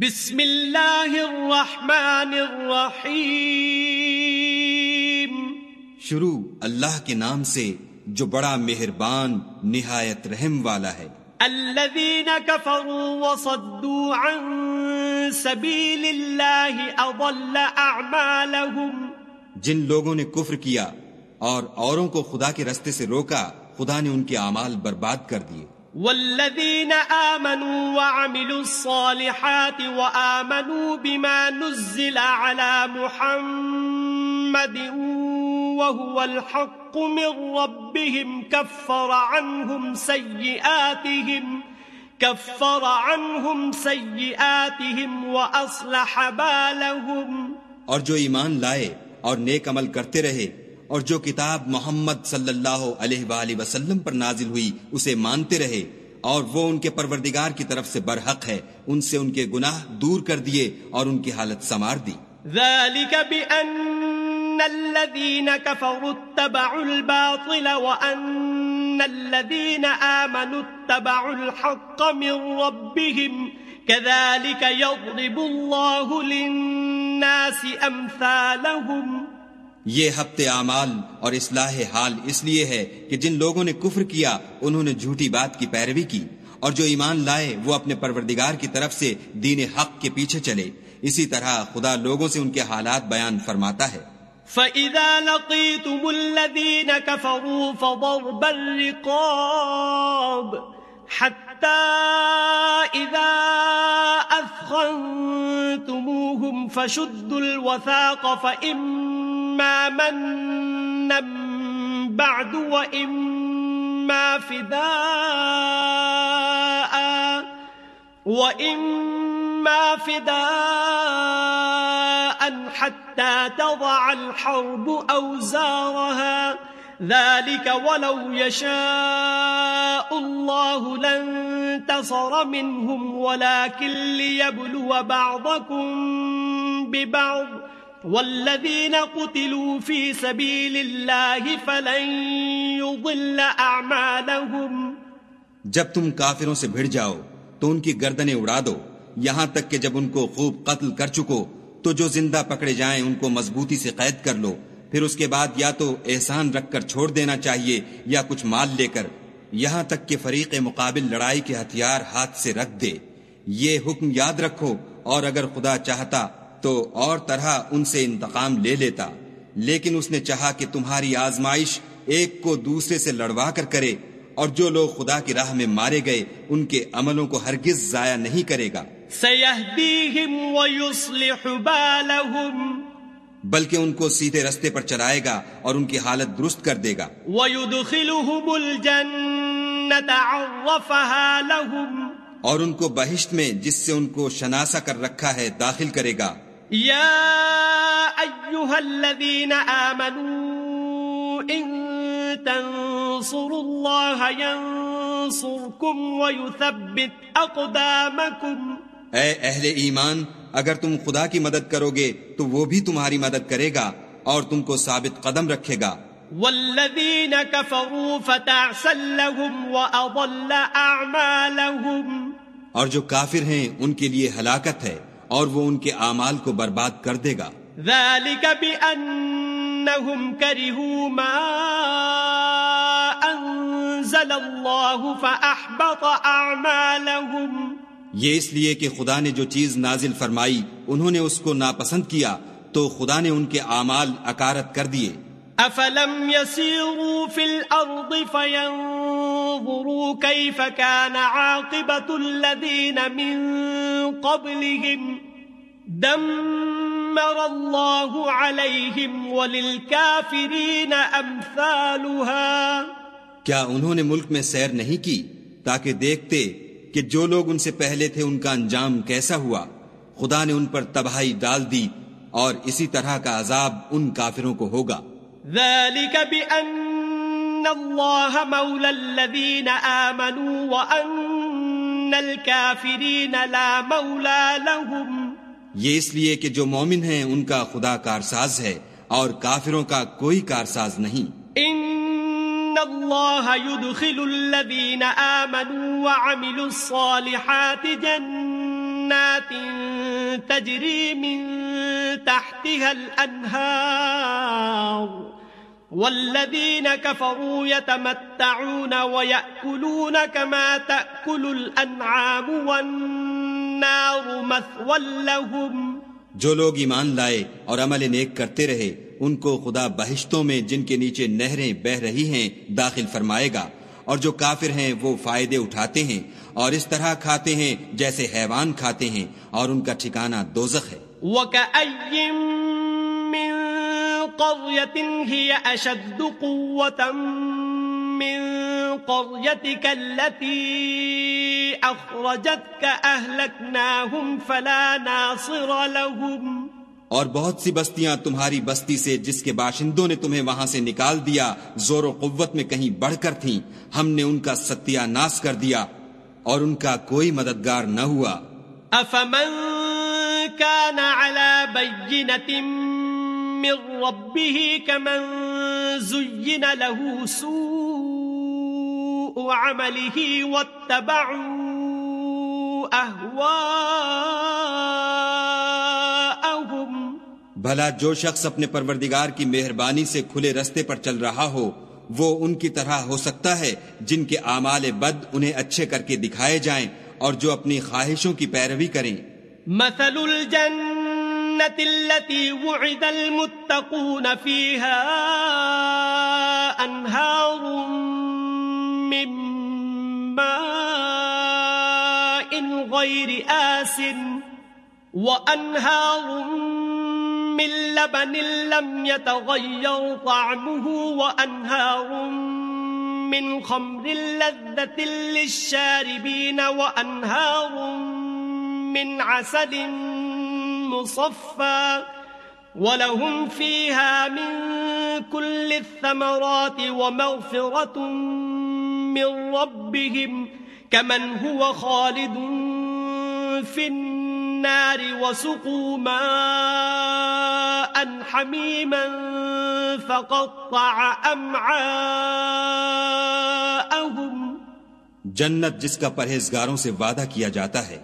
بسم اللہ الرحمن الرحیم۔ شروع اللہ کے نام سے جو بڑا مہربان نہایت رحم والا ہے۔ الذين كفروا وصدوا عن سبيل الله اضل اعمالهم جن لوگوں نے کفر کیا اور اوروں کو خدا کے رستے سے روکا خدا نے ان کے اعمال برباد کر دیے۔ والذين آمنوا وعملوا الصالحات وآمنوا بما نزل على محمد وهو الحق من ربهم كفر عنهم سيئاتهم كفر عنهم سيئاتهم وأصلح بالهم اور جو ایمان لائے اور نیک عمل کرتے رہے اور جو کتاب محمد صلی اللہ علیہ وآلہ وسلم پر نازل ہوئی، اسے مانتے رہے۔ اور وہ ان کے پروردگار کی طرف سے برحق ہے۔ ان سے ان کے گناہ دور کر دیے اور ان کی حالت سمار دی۔ ذلك بأن الذين كفروا اتبعوا الباطل وأن الذين آمنوا اتبعوا الحق من ربهم كذلك يضرب الله للناس أمثالهم یہ ہفتے اعمال اور اصلاح حال اس لیے ہے کہ جن لوگوں نے کفر کیا، انہوں نے جھوٹی بات کی پیروی کی، اور جو ایمان لائے، وہ اپنے پروردگار کی طرف سے دین حق کے پیچھے چلے۔ اسی طرح خدا لوگوں سے ان کے حالات بیان فرماتا ہے۔ فَإِذَا لَقِيتُمُ الَّذِينَ كَفَرُوا فَضَرْبَ الرِّقَابِ حَتَّى إِذَا أَثْخَنْتُمُوهُمْ فَشُدُّوا الْوَثَاقَ فَإِمَّا مَنًّا بَعْدُ وَإِمَّا فِدَاءً وَإِمَّا فِدَاءً حَتَّى تَضَعَ الْحَرْبُ أَوْزَارَهَا ذلك ولو يشاء الله لانتصر منهم ولكن ليبلو بعضكم ببعض والذين قتلوا في سبيل الله فلن يضل أعمالهم جب تم کافروں سے بھڑ جاؤ تو ان کی گردنیں اڑا دو۔ یہاں تک کہ جب ان کو خوب قتل کر چکو تو جو زندہ پکڑے جائیں ان کو مضبوطی سے قید کر لو۔ پھر اس کے بعد یا تو احسان رکھ کر چھوڑ دینا چاہیے یا کچھ مال لے کر۔ یہاں تک کہ فریق مقابل لڑائی کے ہتھیار ہاتھ سے رکھ دے۔ یہ حکم یاد رکھو اور اگر خدا چاہتا تو اور طرح ان سے انتقام لے لیتا لیکن اس نے چاہا کہ تمہاری آزمائش ایک کو دوسرے سے لڑوا کر کرے اور جو لوگ خدا کی راہ میں مارے گئے ان کے عملوں کو ہرگز ضائع نہیں کرے گا۔ بالهم بلکہ ان کو سیدھے رستے پر چلائے گا اور ان کی حالت درست کر دے گا۔ ويدخلهم الجنة عرفها لهم اور ان کو بہشت میں جس سے ان کو شناسا کر رکھا ہے داخل کرے گا۔ يا أيها الذين آمنوا إن تنصروا الله ينصركم ويثبت أقدامكم. اے اہل ایمان اگر تم خدا کی مدد کرو گے تو وہ بھی تمہاری مدد کرے گا اور تم کو ثابت قدم رکھے گا۔ والذین کفروا فتعسا لهم وأضل أعمالهم. اور جو کافر ہیں ان کے لیے ہلاکت ہے۔ اور وہ ان کے اعمال کو برباد کر دے گا۔ ذلك بأنهم كرهوا ما أنزل الله فأحبط أعمالهم۔ یہ اس لیے کہ خدا نے جو چیز نازل فرمائی انہوں نے اس کو ناپسند کیا تو خدا نے ان کے اعمال اکارت کر دیے۔ افلم يسيروا في الارض فينظروا كيف كان عاقبة الذين من قبلهم دمر الله عليهم وللكافرين امثالها کیا انہوں نے ملک میں سیر نہیں کی تاکہ دیکھتے کہ جو لوگ ان سے پہلے تھے ان کا انجام کیسا ہوا؟ خدا نے ان پر تباہی ڈال دی اور اسی طرح کا عذاب ان کافروں کو ہوگا۔ ذلك بأن الله مولى الذين آمنوا وأن الكافرين لا مولى لهم. یہ اس لیے کہ جو مومن ہیں ان کا خدا کارساز ہے اور کافروں کا کوئی کارساز نہیں۔ ان اللہ يدخل الذين آمنوا وعملوا الصالحات جنات تجري من تحتها الأنهار. والذين كفروا يتمتعون ويأكلون كما تأكل الأنعام والنار مثوى لهم. جو لوگ ایمان لائے اور عمل نیک کرتے رہے ان کو خدا بہشتوں میں جن کے نیچے نہریں بہ رہی ہیں داخل فرمائے گا۔ اور جو کافر ہیں وہ فائدے اٹھاتے ہیں اور اس طرح کھاتے ہیں جیسے حیوان کھاتے ہیں اور ان کا ٹھکانہ دوزخ ہے۔ وَكَأَيٍّ مِّن قَرْيَةٍ هِيَ أَشَدُّ قُوَّةً مِّن قَرْيَتِكَ الَّتِي أَخْرَجَتْكَ أَهْلَكْنَاهُمْ فَلَا نَاصِرَ لَهُمْ. اور بہت سی بستیاں تمہاری بستی سے جس کے باشندوں نے تمہیں وہاں سے نکال دیا زور و قوت میں کہیں بڑھ کر تھیں۔ ہم نے ان کا ستیہ ناس کر دیا اور ان کا کوئی مددگار نہ ہوا۔ افمن كان على بينة من ربه كمن زين له سوء عمله واتبعوا أهواءهم. بھلا جو شخص اپنے پروردگار کی مہربانی سے کھلے رستے پر چل رہا ہو وہ ان کی طرح ہو سکتا ہے جن کے اعمال بد انہیں اچھے کر کے دکھائے جائیں اور جو اپنی خواہشوں کی پیروی کریں۔ مثل الجنة التي وعد المتقون فيها أنهار من ماء غير آس وأنهار من لبن لم يتغير طعمه وأنهار من خمر لذة للشاربين وأنهار من عسل مصفى ولهم فيها من كل الثمرات ومغفرة من ربهم كمن هو خالد في النار وسقوا ماء حميما فقطع أمعاءهم جنت جس کا پرہیزگاروں سے وعدہ کیا جاتا ہے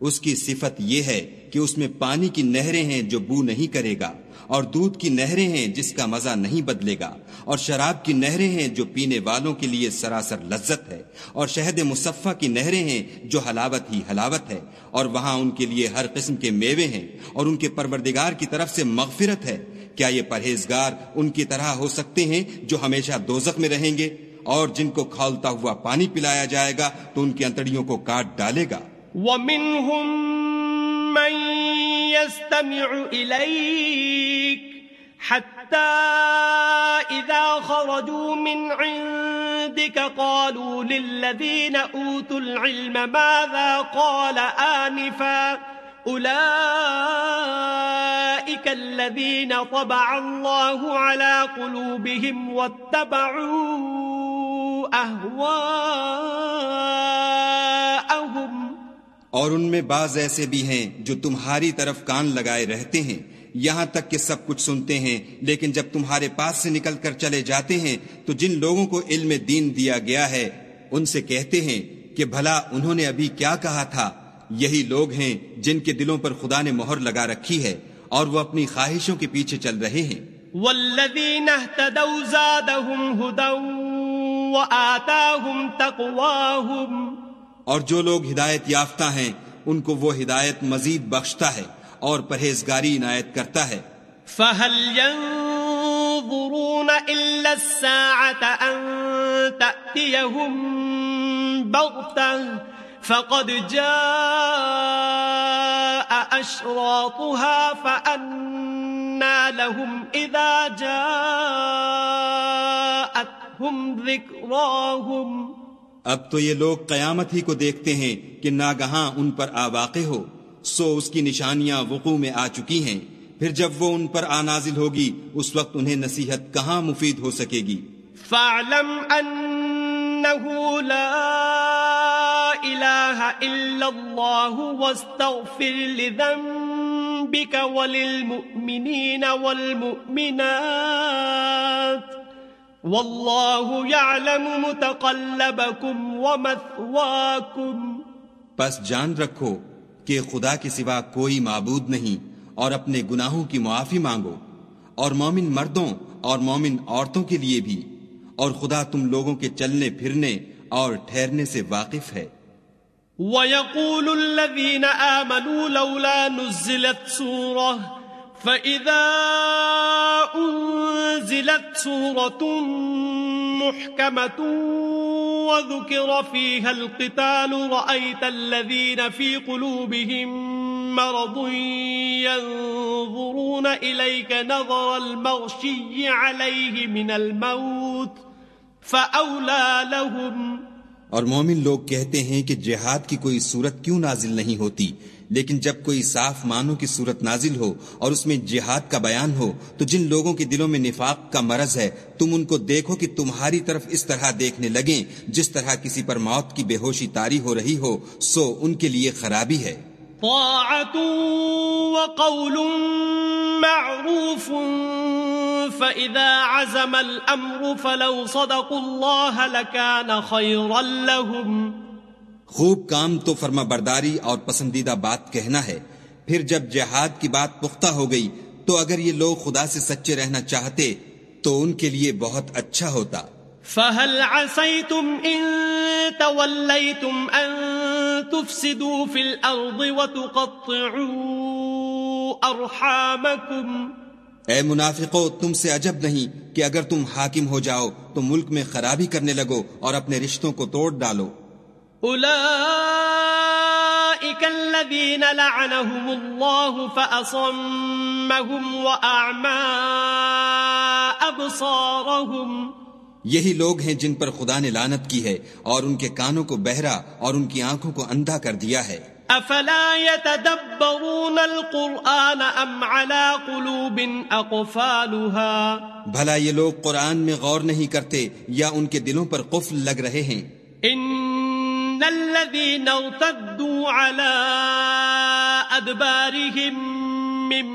اس کی صفت یہ ہے کہ اس میں پانی کی نہریں ہیں جو بو نہیں کرے گا، اور دودھ کی نہریں ہیں جس کا مزہ نہیں بدلے گا، اور شراب کی نہریں ہیں جو پینے والوں کے لیے سراسر لذت ہے، اور شہد مصفہ کی نہریں ہیں جو حلاوت ہی حلاوت ہے، اور وہاں ان کے لیے ہر قسم کے میوے ہیں، اور ان کے پروردگار کی طرف سے مغفرت ہے۔ کیا یہ پرہیزگار ان کی طرح ہو سکتے ہیں جو ہمیشہ دوزخ میں رہیں گے؟ اور جن کو کھولتا ہوا پانی پلایا جائے گا تو ان کی انتڑیوں کو کاٹ ڈالے گا۔ ومنهم من يستمع إليك حتى إذا خرجوا من عندك قالوا للذين أوتوا العلم ماذا قال آنفا أولئك الذين طبع الله على قلوبهم واتبعوا أهواءهم اور ان میں بعض ایسے بھی ہیں جو تمہاری طرف کان لگائے رہتے ہیں۔ یہاں تک کہ سب کچھ سنتے ہیں، لیکن جب تمہارے پاس سے نکل کر چلے جاتے ہیں، تو جن لوگوں کو علم دین دیا گیا ہے، ان سے کہتے ہیں کہ بھلا انہوں نے ابھی کیا کہا تھا؟ یہی لوگ ہیں جن کے دلوں پر خدا نے مہر لگا رکھی ہے اور وہ اپنی خواہشوں کے پیچھے چل رہے ہیں۔ والذين اور جو لوگ ہدایت یافتہ ہیں، ان کو وہ ہدایت مزید بخشتا ہے اور پرہیزگاری عنایت کرتا ہے۔ فهل ينظرون إلا الساعة أن تأتيهم بغتة فقد جاء أشراطها فأنا لهم إذا جاءتهم ذكراهم اب تو یہ لوگ قیامت ہی کو دیکھتے ہیں کہ ناگہاں ان پر آواقع ہو، سو اس کی نشانیاں وقوع میں آ چکی ہیں۔ پھر جب وہ ان پر آنازل ہوگی، اس وقت انہیں نصیحت کہاں مفید ہو سکے گی؟ فاعلم أنه لا إله إلا الله واستغفر لذنبك وللمؤمنين والمؤمنات۔ والله يعلم متقلبكم ومثواكم. بس جان رکھو کہ خدا کے سوا کوئی معبود نہیں اور اپنے گناہوں کی معافی مانگو اور مومن مردوں اور مومن عورتوں کے لیے بھی اور خدا تم لوگوں کے چلنے پھرنے اور ٹھہرنے سے واقف ہے۔ وَيَقُولُ الَّذِينَ آمَنُوا لَوْلَا نُزِّلَتْ سُورَةٌ فَإِذَا أُنزِلَتْ سُورَةٌ مُحْكَمَةٌ وَذُكِرَ فِيهَا الْقِتَالُ رَأَيْتَ الَّذِينَ فِي قُلُوبِهِم مَّرَضٌ يَنظُرُونَ إِلَيْكَ نَظَرَ الْمَغْشِيِّ عَلَيْهِ مِنَ الْمَوْتِ فَأَوْلَى لَهُمْ اور مومن لوگ کہتے ہیں کہ جہاد کی کوئی صورت کیوں نازل نہیں ہوتی؟ لیکن جب کوئی صاف معنوں کی صورت نازل ہو اور اس میں جہاد کا بیان ہو، تو جن لوگوں کے دلوں میں نفاق کا مرض ہے، تم ان کو دیکھو کہ تمہاری طرف اس طرح دیکھنے لگیں۔ جس طرح کسی پر موت کی بے ہوشی تاری ہو رہی ہو، سو ان کے لیے خرابی ہے۔ وقول معروف، فإذا عزم الأمر فلو صدقوا الله لكان خيرا لهم۔ خوب کام تو فرما برداری اور پسندیدہ بات کہنا ہے۔ پھر جب جہاد کی بات پختہ ہو گئی تو اگر یہ لوگ خدا سے سچے رہنا چاہتے تو ان کے لیے بہت اچھا ہوتا۔ فهل عسيتم إن توليتم أن تفسدوا في الأرض وتقطعوا أرحامكم اے منافقو تم سے عجب نہیں کہ اگر تم حاکم ہو جاؤ تو ملک میں خرابی کرنے لگو اور اپنے رشتوں کو توڑ ڈالو۔ اولئیک الذین لعنهم ابصارهم یہی لوگ ہیں جن پر خدا نے لانت کی ہے اور ان کے کانوں کو بہرا اور ان کی آنکھوں کو اندھا کر دیا ہے۔ افلا يتدبرون القرآن ام على قلوب اقفالها بھلا یہ لوگ قرآن میں غور نہیں کرتے یا ان کے دلوں پر قفل لگ رہے ہیں۔ ان الذين ارتدوا على ادبارهم من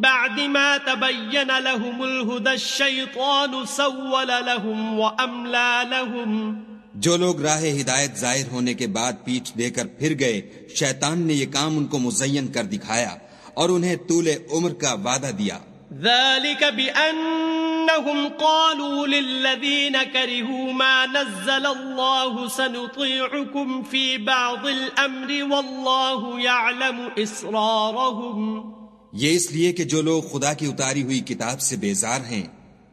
بعد ما تبين لهم الهدى الشيطان سول لهم واملا لهم جو لوگ راہ ہدایت ظاہر ہونے کے بعد پیٹھ دے کر پھر گئے، شیطان نے یہ کام ان کو مزین کر دکھایا اور انہیں طول عمر کا وعدہ دیا۔ ذلك بأنهم قالوا للذين كرهوا ما نزل الله سنطيعكم في بعض الأمر والله يعلم إسرارهم. یہ اس لیے کہ جو لوگ خدا کی اتاری ہوئی کتاب سے بیزار ہیں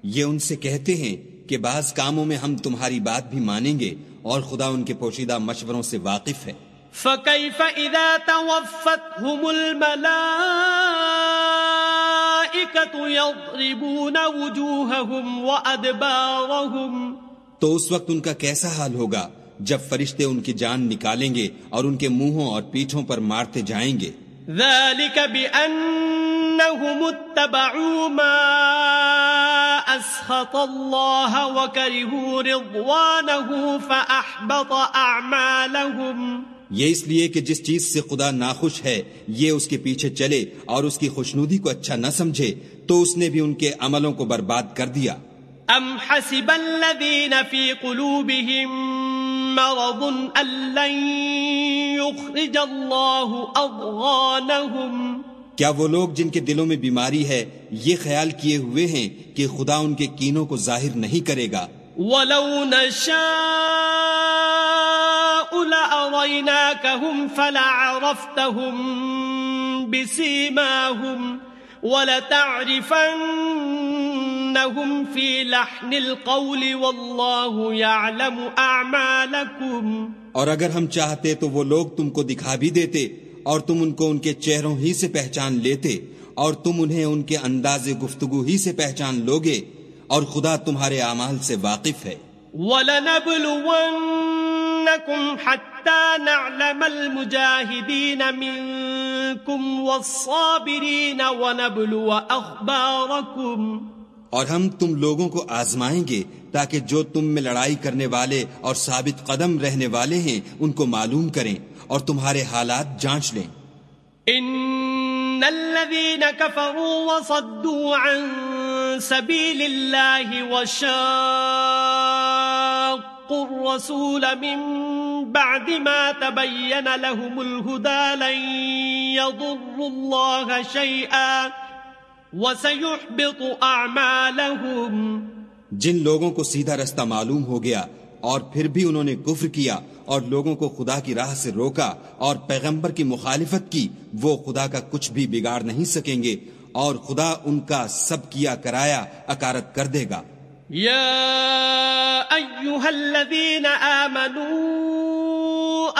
یہ ان سے کہتے ہیں کہ بعض کاموں میں ہم تمہاری بات بھی مانیں گے اور خدا ان کے پوشیدہ مشوروں سے واقف ہے۔ فَكَيْفَ إِذَا تَوَفَّتْهُمُ الْمَلَائِكَةُ يَضْرِبُونَ وُجُوهَهُمْ وَأَدْبَارَهُمْ تو اس وقت ان کا کیسا حال ہوگا جب فرشتے ان کی جان نکالیں گے اور ان کے منہوں اور پیٹھوں پر مارتے جائیں گے؟ ذَلِكَ بِأَنَّهُمُ اتَّبَعُوا مَا اسخط اللہ وکرہوا رضوانہ فاحبط اعمالهم یہ اس لیے کہ جس چیز سے خدا ناخوش ہے یہ اس کے پیچھے چلے اور اس کی خوشنودی کو اچھا نہ سمجھے تو اس نے بھی ان کے عملوں کو برباد کر دیا۔ ام حسب الذین فی قلوبهم مرض ان لن يخرج اللہ اضغانهم کیا وہ لوگ جن کے دلوں میں بیماری ہے یہ خیال کیے ہوئے ہیں کہ خدا ان کے کینوں کو ظاہر نہیں کرے گا۔ وَلَوْ نَشَاءُ لَأَرَيْنَاكَهُمْ فَلَعَرَفْتَهُمْ بِسِيمَاهُمْ وَلَتَعْرِفَنَّهُمْ فِي لَحْنِ الْقَوْلِ وَاللَّهُ يَعْلَمُ أَعْمَالَكُمْ اور اگر ہم چاہتے تو وہ لوگ تم کو دکھا بھی دیتے اور تم ان کو ان کے چہروں ہی سے پہچان لیتے اور تم انہیں ان کے انداز گفتگو ہی سے پہچان لوگے اور خدا تمہارے اعمال سے واقف ہے۔ وَلَنَبْلُوَنَّكُمْ حَتَّى نَعْلَمَ الْمُجَاهِدِينَ مِنْكُمْ وَالصَّابِرِينَ وَنَبْلُوَ أَخْبَارَكُمْ. اور ہم تم لوگوں کو آزمائیں گے تاکہ جو تم میں لڑائی کرنے والے اور ثابت قدم رہنے والے ہیں ان کو معلوم کریں اور تمہارے حالات جانچ لیں۔ ان الذين كفروا وصدوا عن سبيل الله وشاقوا الرسول من بعد ما تبين لهم الهدى لن يضروا الله شيئا وسيحبط أعمالهم. جن لوگوں کو سیدھا رستہ معلوم ہو گیا اور پھر بھی انہوں نے کفر کیا اور لوگوں کو خدا کی راہ سے روکا اور پیغمبر کی مخالفت کی، وہ خدا کا کچھ بھی بگاڑ نہیں سکیں گے اور خدا ان کا سب کیا کرایا اکارت کر دے گا۔ يا أيها الذين آمنوا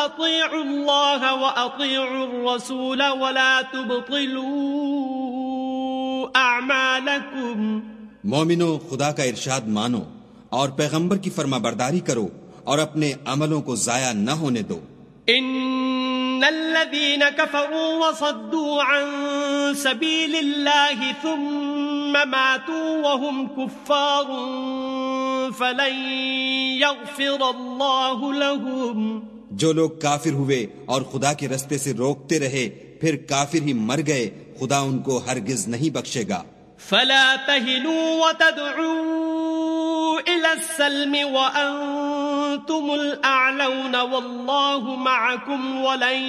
أطيعوا الله وأطيعوا الرسول ولا تبطلوا أعمالكم. مومنو خدا کا ارشاد مانو اور پیغمبر کی فرما برداری کرو اور اپنے عملوں کو ضائع نہ ہونے دو۔ ان الذين كفروا وصدوا عن سبيل الله ثم ماتوا وهم كفار فلن يغفر الله لهم جو لوگ کافر ہوئے اور خدا کے رستے سے روکتے رہے پھر کافر ہی مر گئے خدا ان کو ہرگز نہیں بخشے گا۔ فلا تهنوا وتدعوا الى السلم وانتم الاعلون والله معكم ولن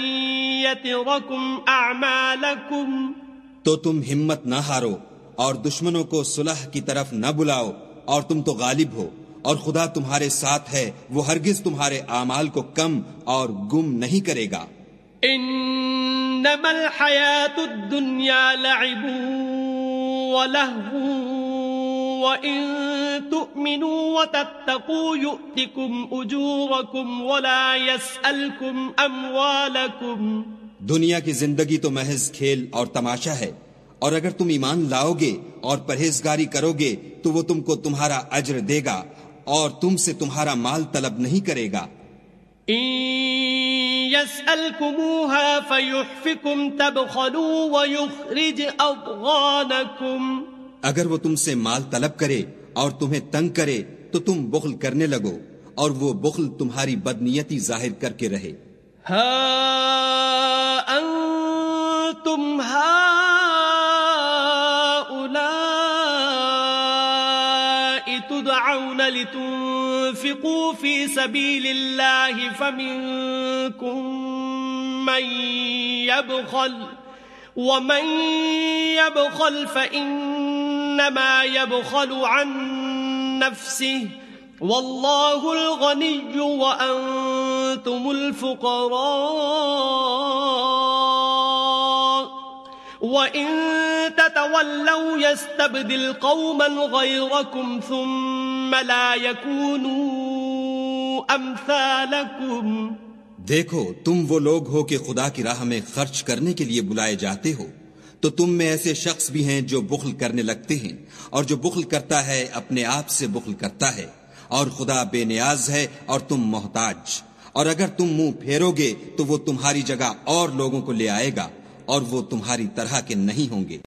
يتركم اعمالكم تو تم ہمت نہ ہارو اور دشمنوں کو صلح کی طرف نہ بلاؤ اور تم تو غالب ہو اور خدا تمہارے ساتھ ہے وہ ہرگز تمہارے اعمال کو کم اور گم نہیں کرے گا۔ انما الحیات الدنیا لعب ولہو وَإِن تُؤْمِنُوا وَتَتَّقُوا يُؤْتِكُمْ أُجُورَكُمْ وَلَا يَسْأَلْكُمْ أَمْوَالَكُمْ دنیا کی زندگی تو محض کھیل اور تماشا ہے۔ اور اگر تم ایمان لاؤ گے اور پرہیزگاری کرو گے تو وہ تم کو تمہارا اجر دے گا اور تم سے تمہارا مال طلب نہیں کرے گا۔ فَيُحْفِكُمْ تَبْخَلُوا وَيُخْرِجْ أَضْغَانَكُمْ اگر وہ تم سے مال طلب کرے اور تمہیں تنگ کرے، تو تم بخل کرنے لگو اور وہ بخل تمہاری بدنیتی ظاہر کر کے رہے۔ ها أنتم هؤلاء تدعون لتنفقوا في سبيل الله فمنكم من يبخل ومن يبخل فإنما يبخل عن نفسه والله الغني وأنتم الفقراء وإن تتولوا يستبدل قوما غيركم ثم لا يكونوا أمثالكم. دیکھو، تم وہ لوگ ہو کہ خدا کی راہ میں خرچ کرنے کے لیے بلائے جاتے ہو۔ تو تم میں ایسے شخص بھی ہیں جو بخل کرنے لگتے ہیں اور جو بخل کرتا ہے اپنے آپ سے بخل کرتا ہے اور خدا بے نیاز ہے اور تم محتاج اور اگر تم منہ پھیرو گے تو وہ تمہاری جگہ اور لوگوں کو لے آئے گا اور وہ تمہاری طرح کے نہیں ہوں گے